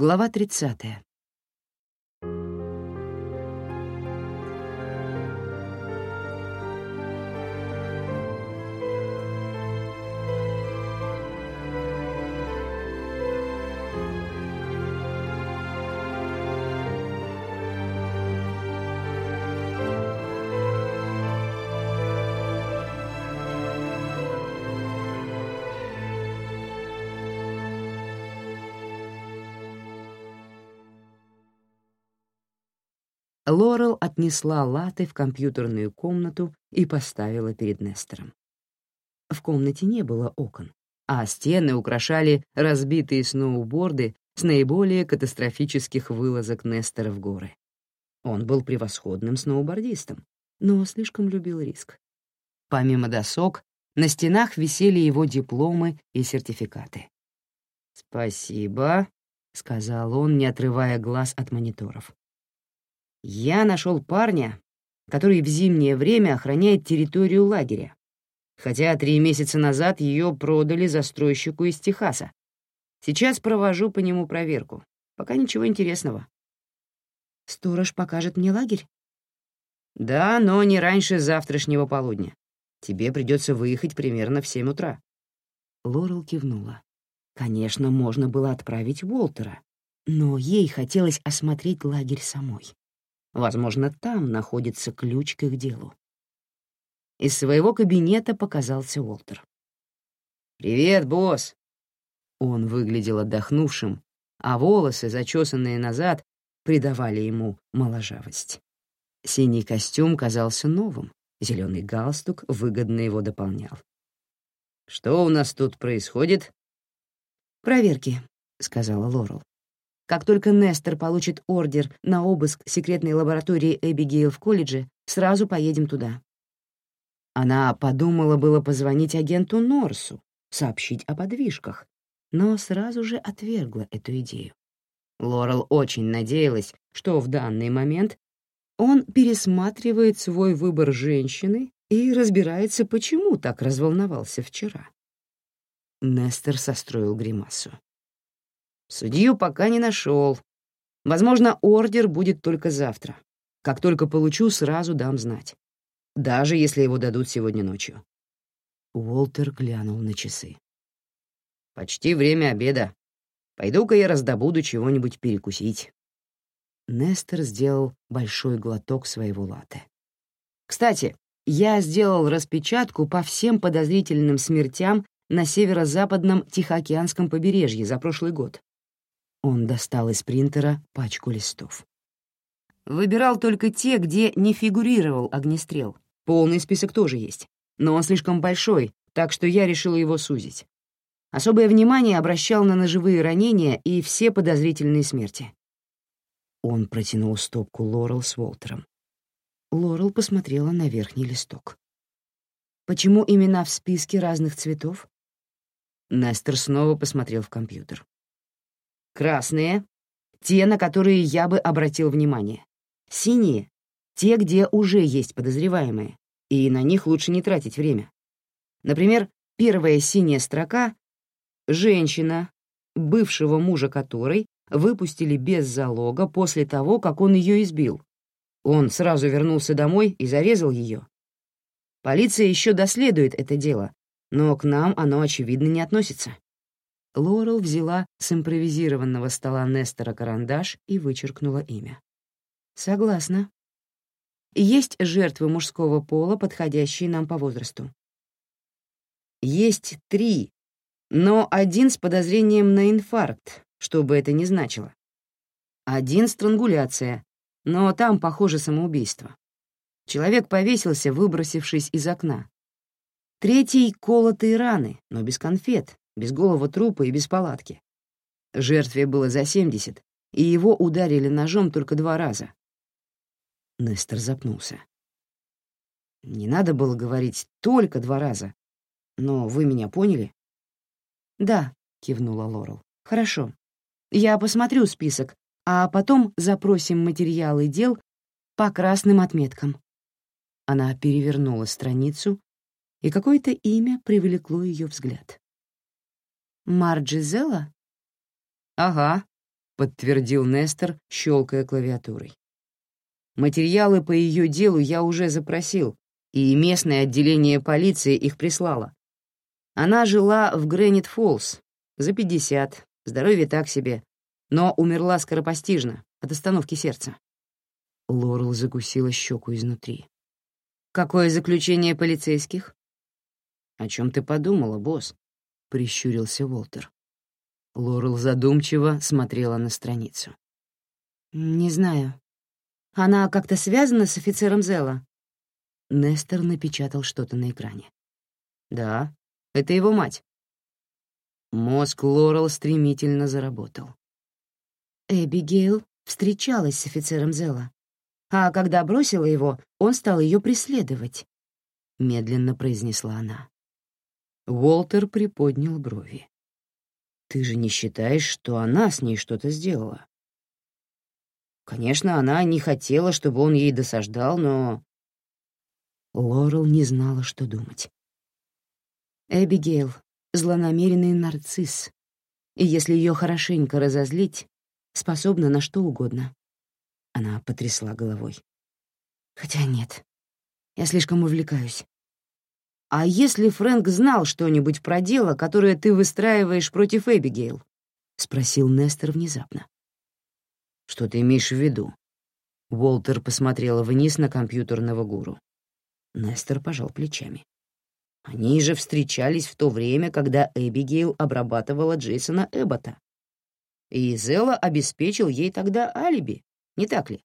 Глава 30. Лорел отнесла латы в компьютерную комнату и поставила перед Нестором. В комнате не было окон, а стены украшали разбитые сноуборды с наиболее катастрофических вылазок Нестора в горы. Он был превосходным сноубордистом, но слишком любил риск. Помимо досок, на стенах висели его дипломы и сертификаты. «Спасибо», — сказал он, не отрывая глаз от мониторов. Я нашел парня, который в зимнее время охраняет территорию лагеря, хотя три месяца назад ее продали застройщику из Техаса. Сейчас провожу по нему проверку. Пока ничего интересного. Сторож покажет мне лагерь? Да, но не раньше завтрашнего полудня. Тебе придется выехать примерно в семь утра. Лорел кивнула. Конечно, можно было отправить Уолтера, но ей хотелось осмотреть лагерь самой. Возможно, там находится ключ к их делу. Из своего кабинета показался Уолтер. «Привет, босс!» Он выглядел отдохнувшим, а волосы, зачесанные назад, придавали ему моложавость. Синий костюм казался новым, зеленый галстук выгодно его дополнял. «Что у нас тут происходит?» «Проверки», — сказала Лорел. Как только Нестер получит ордер на обыск секретной лаборатории Эбигейл в колледже, сразу поедем туда. Она подумала было позвонить агенту Норсу, сообщить о подвижках, но сразу же отвергла эту идею. Лорел очень надеялась, что в данный момент он пересматривает свой выбор женщины и разбирается, почему так разволновался вчера. Нестер состроил гримасу. Судью пока не нашел. Возможно, ордер будет только завтра. Как только получу, сразу дам знать. Даже если его дадут сегодня ночью. Уолтер глянул на часы. «Почти время обеда. Пойду-ка я раздобуду чего-нибудь перекусить». Нестер сделал большой глоток своего латте. «Кстати, я сделал распечатку по всем подозрительным смертям на северо-западном Тихоокеанском побережье за прошлый год. Он достал из принтера пачку листов. Выбирал только те, где не фигурировал огнестрел. Полный список тоже есть, но он слишком большой, так что я решил его сузить. Особое внимание обращал на ножевые ранения и все подозрительные смерти. Он протянул стопку Лорел с Уолтером. Лорел посмотрела на верхний листок. «Почему имена в списке разных цветов?» Нестер снова посмотрел в компьютер. Красные — те, на которые я бы обратил внимание. Синие — те, где уже есть подозреваемые, и на них лучше не тратить время. Например, первая синяя строка — женщина, бывшего мужа которой выпустили без залога после того, как он ее избил. Он сразу вернулся домой и зарезал ее. Полиция еще доследует это дело, но к нам оно, очевидно, не относится. Лорел взяла с импровизированного стола Нестора карандаш и вычеркнула имя. «Согласна. Есть жертвы мужского пола, подходящие нам по возрасту?» «Есть три, но один с подозрением на инфаркт, что бы это ни значило. Один — странгуляция, но там, похоже, самоубийство. Человек повесился, выбросившись из окна. Третий — колотые раны, но без конфет, без голого трупа и без палатки. Жертве было за 70, и его ударили ножом только два раза. Нестор запнулся. Не надо было говорить «только два раза», но вы меня поняли? «Да», — кивнула Лорел. «Хорошо. Я посмотрю список, а потом запросим материалы дел по красным отметкам». Она перевернула страницу, и какое-то имя привлекло ее взгляд. Марджизела? Ага. подтвердил Нестор, щелкая клавиатурой. Материалы по ее делу я уже запросил, и местное отделение полиции их прислало. Она жила в Грэнит-Фоллс, за 50, здоровье так себе, но умерла скоропостижно, от остановки сердца. Лорел закусила щеку изнутри. «Какое заключение полицейских?» «О чем ты подумала, босс?» — прищурился Уолтер. Лорел задумчиво смотрела на страницу. «Не знаю. Она как-то связана с офицером Зела?» Нестер напечатал что-то на экране. «Да, это его мать». Мозг Лорел стремительно заработал. Эбигейл встречалась с офицером Зела, а когда бросила его, он стал ее преследовать», — медленно произнесла она. Уолтер приподнял брови. «Ты же не считаешь, что она с ней что-то сделала?» Конечно, она не хотела, чтобы он ей досаждал, но... Лорел не знала, что думать. Эбигейл — злонамеренный нарцисс, и если ее хорошенько разозлить, способна на что угодно. Она потрясла головой. Хотя нет, я слишком увлекаюсь. А если Фрэнк знал что-нибудь про дело, которое ты выстраиваешь против Эбигейл? спросил Нестер внезапно. Что ты имеешь в виду? Уолтер посмотрела вниз на компьютерного гуру. Нестер пожал плечами. Они же встречались в то время, когда Эбигейл обрабатывала Джейсона Эббота. И Зела обеспечил ей тогда алиби, не так ли?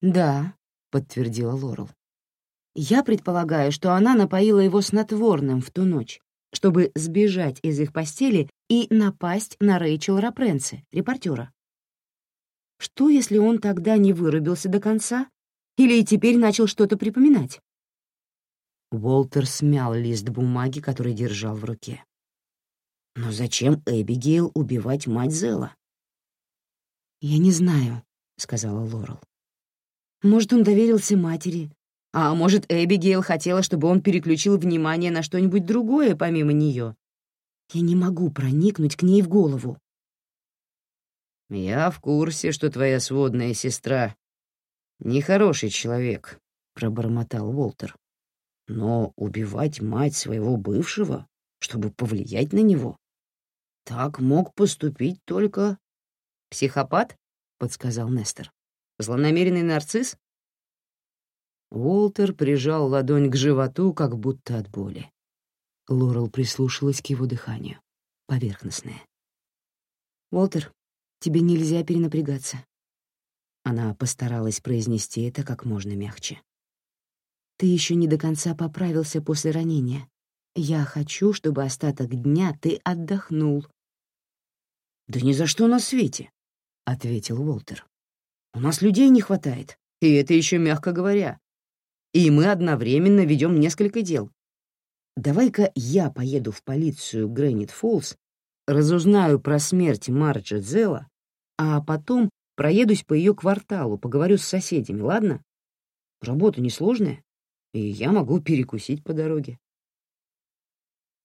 «Да», — подтвердила Лорел. «Я предполагаю, что она напоила его снотворным в ту ночь, чтобы сбежать из их постели и напасть на Рэйчел Рапренце, репортера. Что, если он тогда не вырубился до конца или и теперь начал что-то припоминать?» Уолтер смял лист бумаги, который держал в руке. Но зачем Эбигейл убивать мать Зела? «Я не знаю», — сказала Лорел. «Может, он доверился матери, а может, Эбигейл хотела, чтобы он переключил внимание на что-нибудь другое помимо нее. Я не могу проникнуть к ней в голову». «Я в курсе, что твоя сводная сестра нехороший человек», — пробормотал Уолтер. «Но убивать мать своего бывшего, чтобы повлиять на него, так мог поступить только... Психопат? подсказал Нестор. Злонамеренный нарцисс? Уолтер прижал ладонь к животу, как будто от боли. Лорел прислушалась к его дыханию. Поверхностное. «Уолтер, тебе нельзя перенапрягаться». Она постаралась произнести это как можно мягче. «Ты еще не до конца поправился после ранения. Я хочу, чтобы остаток дня ты отдохнул. Да ни за что на свете, ответил Уолтер. У нас людей не хватает, и это еще мягко говоря. И мы одновременно ведем несколько дел. Давай-ка я поеду в полицию Грэнит Фоллс, разузнаю про смерть Марджа Зела, а потом проедусь по ее кварталу, поговорю с соседями, ладно? Работа несложная, и я могу перекусить по дороге.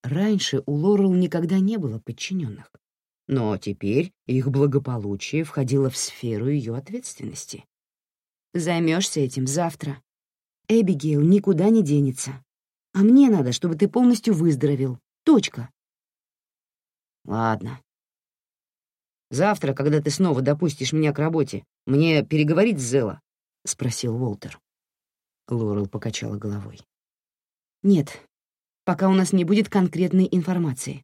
Раньше у Лорел никогда не было подчиненных, но теперь их благополучие входило в сферу ее ответственности. Займешься этим завтра. Эбигейл никуда не денется. А мне надо, чтобы ты полностью выздоровел. Точка. Ладно. Завтра, когда ты снова допустишь меня к работе, мне переговорить с Зела? — спросил Уолтер. Лорел покачала головой. «Нет, пока у нас не будет конкретной информации.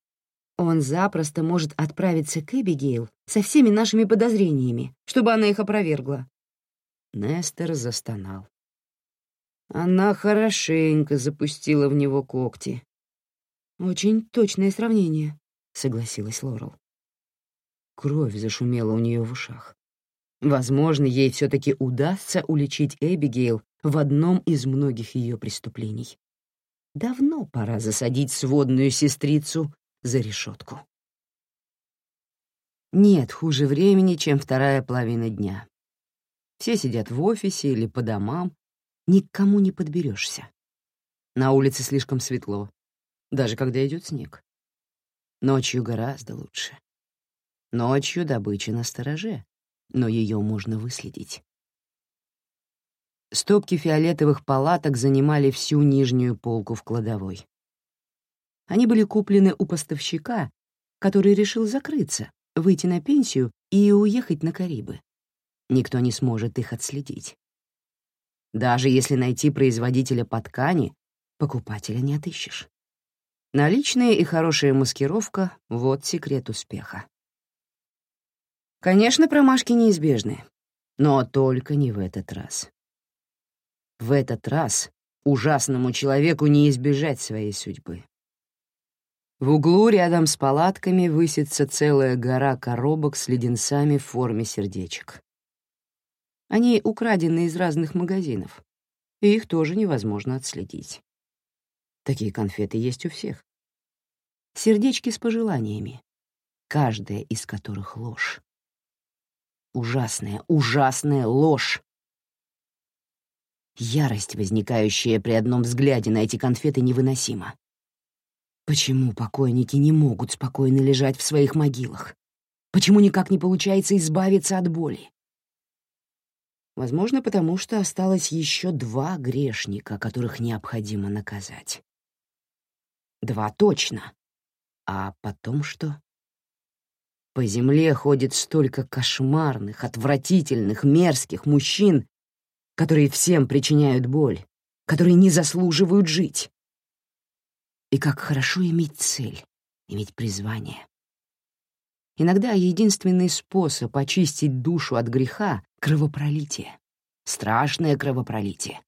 Он запросто может отправиться к Эбигейл со всеми нашими подозрениями, чтобы она их опровергла. Нестер застонал. Она хорошенько запустила в него когти. «Очень точное сравнение», — согласилась Лорел. Кровь зашумела у нее в ушах. Возможно, ей все таки удастся уличить Эбигейл в одном из многих ее преступлений. Давно пора засадить сводную сестрицу за решетку. Нет хуже времени, чем вторая половина дня. Все сидят в офисе или по домам, никому не подберешься. На улице слишком светло, даже когда идет снег. Ночью гораздо лучше. Ночью добыча на стороже, но ее можно выследить. Стопки фиолетовых палаток занимали всю нижнюю полку в кладовой. Они были куплены у поставщика, который решил закрыться, выйти на пенсию и уехать на Карибы. Никто не сможет их отследить. Даже если найти производителя по ткани, покупателя не отыщешь. Наличные и хорошая маскировка — вот секрет успеха. Конечно, промашки неизбежны, но только не в этот раз. В этот раз ужасному человеку не избежать своей судьбы. В углу рядом с палатками высится целая гора коробок с леденцами в форме сердечек. Они украдены из разных магазинов, и их тоже невозможно отследить. Такие конфеты есть у всех. Сердечки с пожеланиями, каждая из которых ложь. Ужасная, ужасная ложь. Ярость, возникающая при одном взгляде на эти конфеты, невыносима. Почему покойники не могут спокойно лежать в своих могилах? Почему никак не получается избавиться от боли? Возможно, потому что осталось еще два грешника, которых необходимо наказать. Два точно. А потом что? По земле ходит столько кошмарных, отвратительных, мерзких мужчин, которые всем причиняют боль, которые не заслуживают жить. И как хорошо иметь цель, иметь призвание. Иногда единственный способ очистить душу от греха — кровопролитие. Страшное кровопролитие.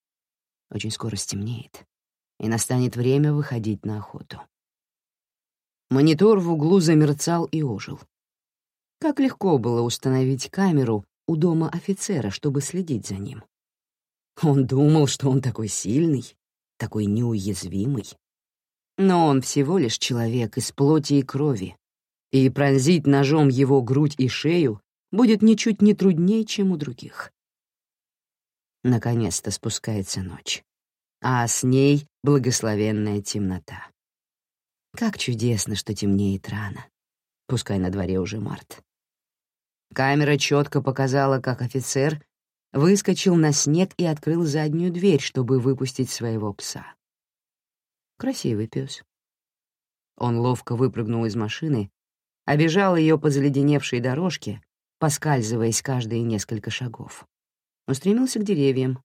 Очень скоро стемнеет, и настанет время выходить на охоту. Монитор в углу замерцал и ожил. Как легко было установить камеру у дома офицера, чтобы следить за ним. Он думал, что он такой сильный, такой неуязвимый. Но он всего лишь человек из плоти и крови, и пронзить ножом его грудь и шею будет ничуть не труднее, чем у других. Наконец-то спускается ночь, а с ней благословенная темнота. Как чудесно, что темнеет рано, пускай на дворе уже март. Камера четко показала, как офицер выскочил на снег и открыл заднюю дверь, чтобы выпустить своего пса. Красивый пес. Он ловко выпрыгнул из машины, обежал ее по заледеневшей дорожке, поскальзываясь каждые несколько шагов. Устремился к деревьям,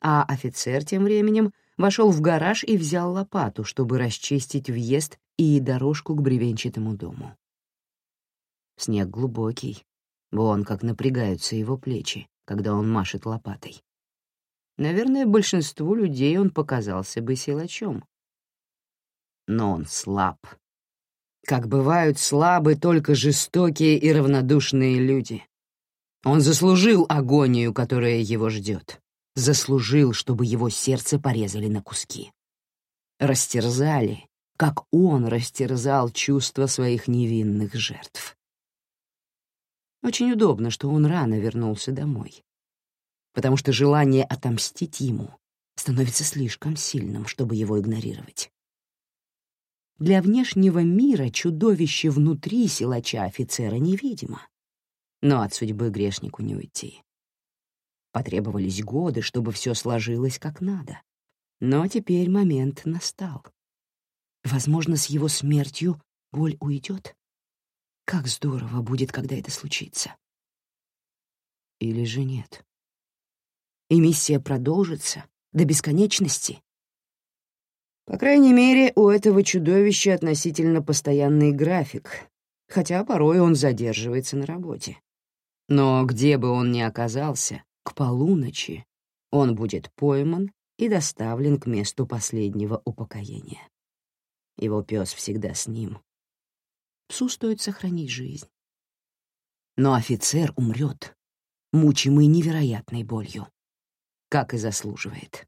а офицер тем временем вошел в гараж и взял лопату, чтобы расчистить въезд и дорожку к бревенчатому дому. Снег глубокий, Вон как напрягаются его плечи, когда он машет лопатой. Наверное, большинству людей он показался бы силачом. Но он слаб. Как бывают слабы только жестокие и равнодушные люди. Он заслужил агонию, которая его ждет. Заслужил, чтобы его сердце порезали на куски. Растерзали, как он растерзал чувства своих невинных жертв. Очень удобно, что он рано вернулся домой. Потому что желание отомстить ему становится слишком сильным, чтобы его игнорировать. Для внешнего мира чудовище внутри силача офицера невидимо. Но от судьбы грешнику не уйти. Потребовались годы, чтобы все сложилось как надо. Но теперь момент настал. Возможно, с его смертью боль уйдет. Как здорово будет, когда это случится. Или же нет. И миссия продолжится до бесконечности. По крайней мере, у этого чудовища относительно постоянный график, хотя порой он задерживается на работе. Но где бы он ни оказался, к полуночи он будет пойман и доставлен к месту последнего упокоения. Его пес всегда с ним, Псу стоит сохранить жизнь. Но офицер умрет, мучимый невероятной болью, как и заслуживает.